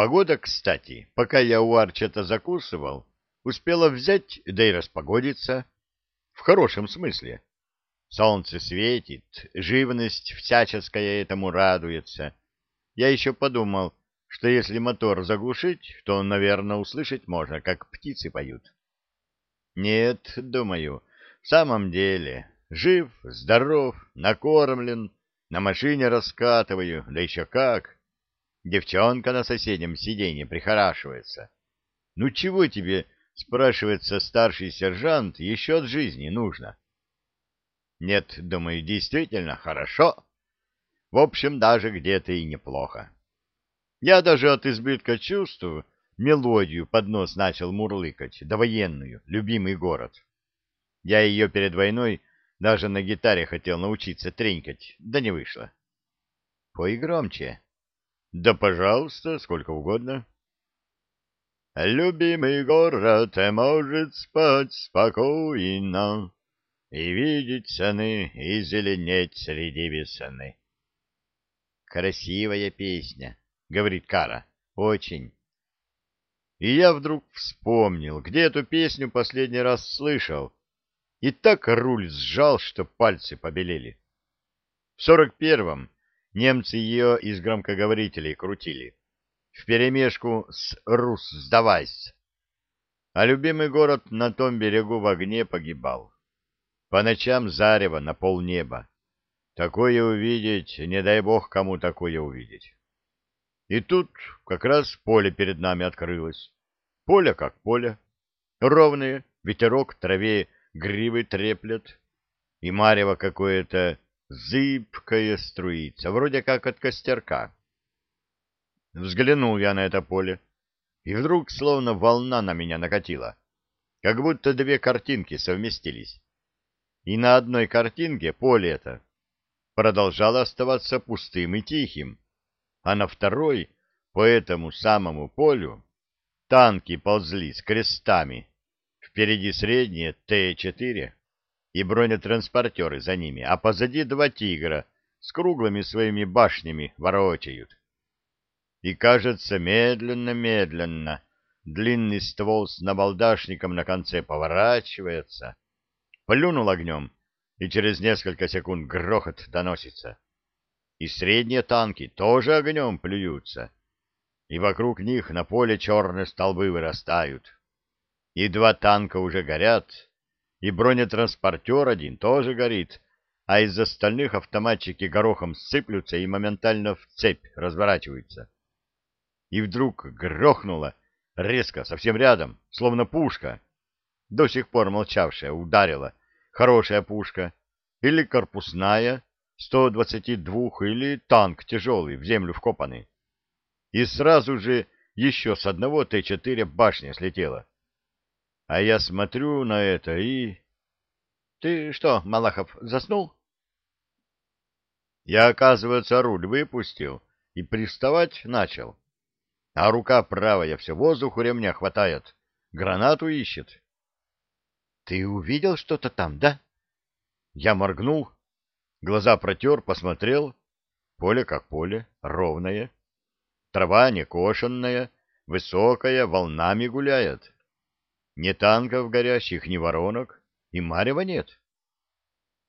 Погода, кстати, пока я у Арчета закусывал, успела взять, да и распогодиться. В хорошем смысле. Солнце светит, живность всяческая этому радуется. Я еще подумал, что если мотор заглушить, то, наверное, услышать можно, как птицы поют. Нет, думаю, в самом деле, жив, здоров, накормлен, на машине раскатываю, да еще как. Девчонка на соседнем сиденье прихорашивается. Ну чего тебе, спрашивается старший сержант, еще от жизни нужно? Нет, думаю, действительно хорошо. В общем, даже где-то и неплохо. Я даже от избытка чувств мелодию под нос начал мурлыкать, довоенную, любимый город. Я ее перед войной даже на гитаре хотел научиться тренькать, да не вышло. Пой громче. Да, пожалуйста, сколько угодно. Любимый город может спать спокойно, и видеть сны, и зеленеть среди весны. Красивая песня, говорит Кара, очень. И я вдруг вспомнил, где эту песню последний раз слышал, и так руль сжал, что пальцы побелели. В сорок первом немцы ее из громкоговорителей крутили, вперемешку с «Рус, сдавайся!» А любимый город на том берегу в огне погибал. По ночам зарево на полнеба. Такое увидеть, не дай бог кому такое увидеть. И тут как раз поле перед нами открылось. Поле как поле. Ровное, ветерок траве гривы треплет. И марево какое-то зыбкое струится, вроде как от костерка. Взглянул я на это поле, и вдруг словно волна на меня накатила, как будто две картинки совместились. И на одной картинке поле это продолжало оставаться пустым и тихим, а на второй, по этому самому полю, танки ползли с крестами, впереди средние Т-4 и бронетранспортеры за ними, а позади два «Тигра» с круглыми своими башнями ворочают. И, кажется, медленно-медленно длинный ствол с набалдашником на конце поворачивается, плюнул огнем, и через несколько секунд грохот доносится. И средние танки тоже огнем плюются, и вокруг них на поле черные столбы вырастают. И два танка уже горят, и бронетранспортер один тоже горит, а из остальных автоматчики горохом сыплются и моментально в цепь разворачиваются. И вдруг грохнуло, резко, совсем рядом, словно пушка, до сих пор молчавшая, ударила, хорошая пушка, или корпусная, 122, или танк тяжелый, в землю вкопанный. И сразу же еще с одного Т-4 башня слетела. А я смотрю на это и... Ты что, Малахов, заснул? Я, оказывается, руль выпустил и приставать начал. А рука правая все воздух у ремня хватает, гранату ищет. Ты увидел что-то там, да? Я моргнул, глаза протер, посмотрел. Поле как поле, ровное. Трава не кошенная, высокая, волнами гуляет. Ни танков горящих, ни воронок, и марева нет.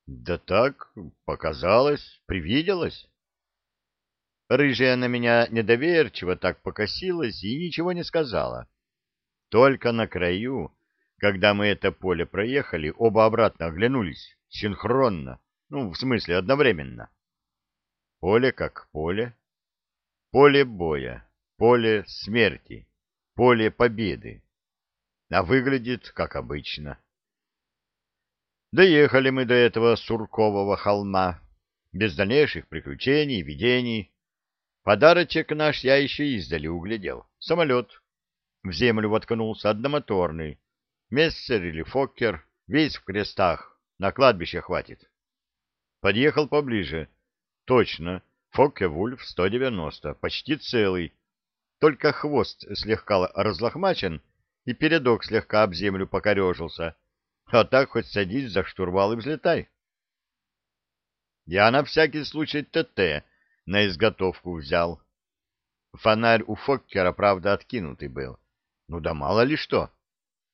Да так, показалось, привиделось. Рыжая на меня недоверчиво так покосилась и ничего не сказала. Только на краю когда мы это поле проехали, оба обратно оглянулись, синхронно, ну, в смысле, одновременно. Поле как поле. Поле боя, поле смерти, поле победы. А выглядит как обычно. Доехали мы до этого Суркового холма, без дальнейших приключений, видений. Подарочек наш я еще издали углядел. Самолет. В землю воткнулся одномоторный, Мессер или Фоккер, весь в крестах, на кладбище хватит. Подъехал поближе. Точно, Фокке-Вульф 190, почти целый. Только хвост слегка разлохмачен, и передок слегка об землю покорежился. А так хоть садись за штурвал и взлетай. Я на всякий случай ТТ на изготовку взял. Фонарь у Фоккера, правда, откинутый был. Ну да мало ли что.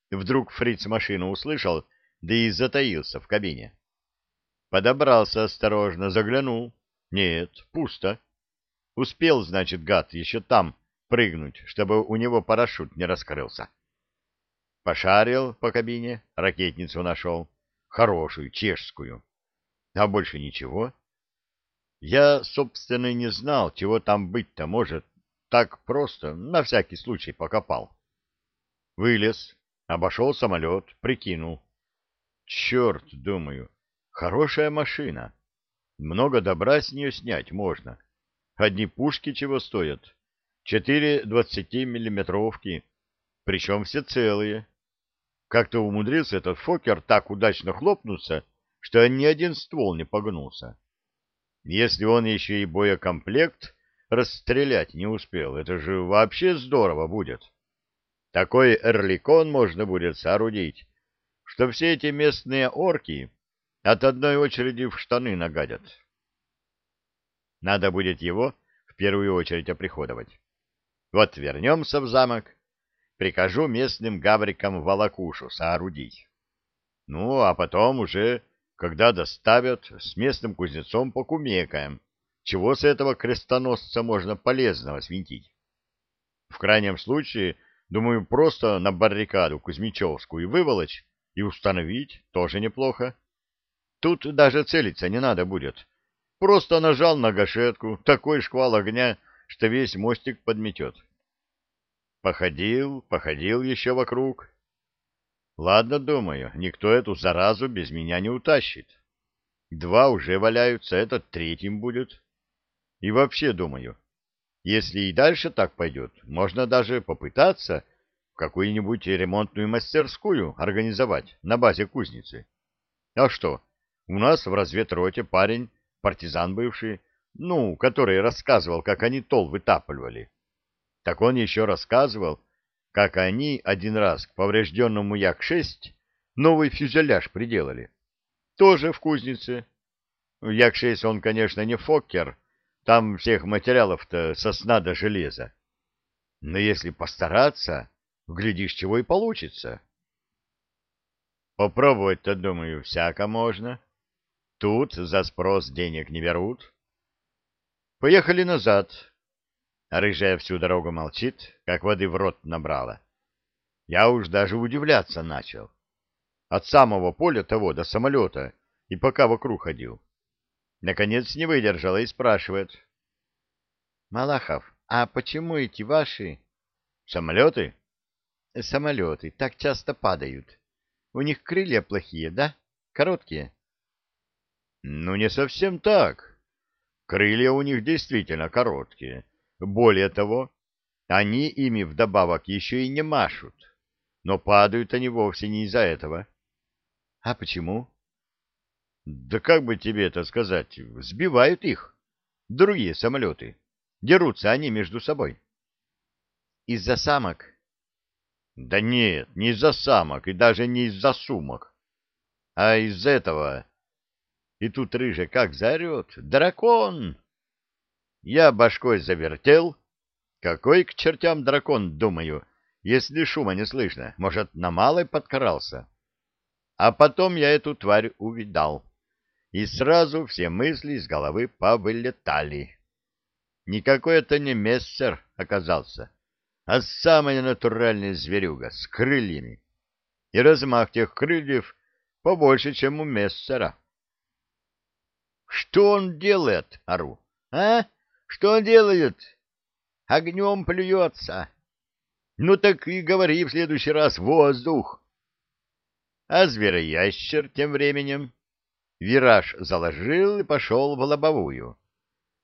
Вдруг фриц машину услышал, да и затаился в кабине. Подобрался осторожно, заглянул. Нет, пусто. Успел, значит, гад, еще там прыгнуть, чтобы у него парашют не раскрылся. Пошарил по кабине, ракетницу нашел. Хорошую, чешскую. А больше ничего. Я, собственно, не знал, чего там быть-то может. Так просто, на всякий случай, покопал. Вылез, обошел самолет, прикинул. Черт, думаю, хорошая машина. Много добра с нее снять можно. Одни пушки чего стоят? Четыре двадцатимиллиметровки, причем все целые. Как-то умудрился этот Фокер так удачно хлопнуться, что ни один ствол не погнулся. Если он еще и боекомплект расстрелять не успел, это же вообще здорово будет. Такой эрликон можно будет соорудить, что все эти местные орки от одной очереди в штаны нагадят. Надо будет его в первую очередь оприходовать. Вот вернемся в замок, прикажу местным гаврикам волокушу соорудить. Ну, а потом уже, когда доставят, с местным кузнецом покумекаем, чего с этого крестоносца можно полезного свинтить. В крайнем случае, думаю, просто на баррикаду Кузьмичевскую выволочь и установить тоже неплохо. Тут даже целиться не надо будет. Просто нажал на гашетку, такой шквал огня, что весь мостик подметет. Походил, походил еще вокруг. Ладно, думаю, никто эту заразу без меня не утащит. Два уже валяются, этот третьим будет. И вообще, думаю, если и дальше так пойдет, можно даже попытаться какую-нибудь ремонтную мастерскую организовать на базе кузницы. А что, у нас в разведроте парень, партизан бывший, ну, который рассказывал, как они тол вытапливали. Так он еще рассказывал, как они один раз к поврежденному Як-6 новый фюзеляж приделали. Тоже в кузнице. Як-6 он, конечно, не Фоккер, там всех материалов-то сосна до железа. Но если постараться, глядишь, чего и получится. Попробовать-то, думаю, всяко можно. Тут за спрос денег не берут. Поехали назад. Рыжая всю дорогу молчит, как воды в рот набрала. Я уж даже удивляться начал. От самого поля того до самолета и пока вокруг ходил. Наконец не выдержала и спрашивает. — Малахов, а почему эти ваши... — Самолеты? — Самолеты так часто падают. У них крылья плохие, да? Короткие? Ну, не совсем так. Крылья у них действительно короткие. Более того, они ими вдобавок еще и не машут. Но падают они вовсе не из-за этого. А почему? Да как бы тебе это сказать? Сбивают их. Другие самолеты. Дерутся они между собой. Из-за самок? Да нет, не из-за самок и даже не из-за сумок. А из этого и тут рыжий как заорет. «Дракон!» Я башкой завертел. Какой к чертям дракон, думаю, если шума не слышно? Может, на малой подкрался? А потом я эту тварь увидал. И сразу все мысли из головы повылетали. Никакой это не мессер оказался, а самая натуральная зверюга с крыльями. И размах тех крыльев побольше, чем у мессера. Что он делает, ору? А? Что он делает? Огнем плюется. Ну так и говори в следующий раз воздух. А звероящер тем временем вираж заложил и пошел в лобовую.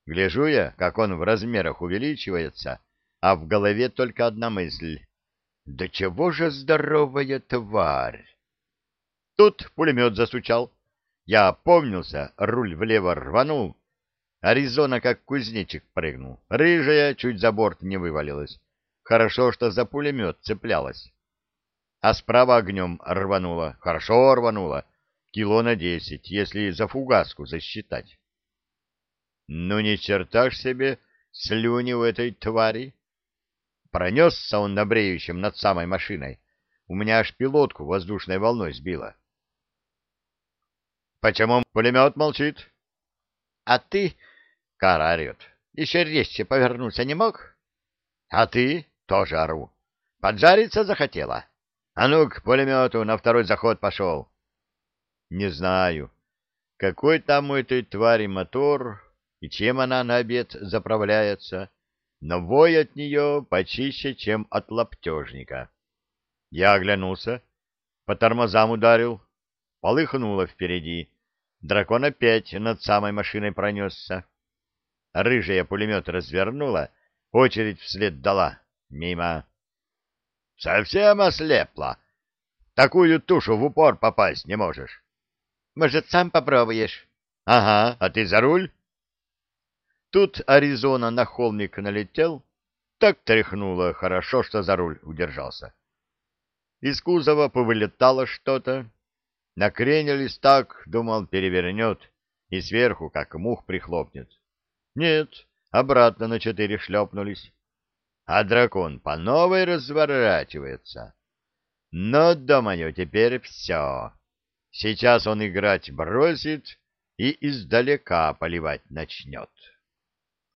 Гляжу я, как он в размерах увеличивается, а в голове только одна мысль. Да чего же здоровая тварь! Тут пулемет засучал. Я опомнился, руль влево рванул. Аризона как кузнечик прыгнул. Рыжая чуть за борт не вывалилась. Хорошо, что за пулемет цеплялась. А справа огнем рванула. Хорошо рванула. Кило на десять, если за фугаску засчитать. Ну, ни черта себе слюни у этой твари. Пронесся он на бреющем над самой машиной. У меня аж пилотку воздушной волной сбило. Почему пулемет молчит? А ты, Кара орет, еще резче повернуться не мог? А ты, тоже ору, поджариться захотела? А ну к пулемету на второй заход пошел. Не знаю, какой там у этой твари мотор и чем она на обед заправляется, но вой от нее почище, чем от лаптежника. Я оглянулся, по тормозам ударил, полыхнуло впереди, дракон опять над самой машиной пронесся. Рыжая пулемет развернула, очередь вслед дала. Мимо. Совсем ослепла. Такую тушу в упор попасть не можешь. Может, сам попробуешь? Ага, а ты за руль? Тут Аризона на холмик налетел, так тряхнуло хорошо, что за руль удержался. Из кузова повылетало что-то. Накренились так, думал, перевернет, и сверху, как мух, прихлопнет. Нет, обратно на четыре шлепнулись. А дракон по новой разворачивается. Но, думаю, теперь все. Сейчас он играть бросит и издалека поливать начнет.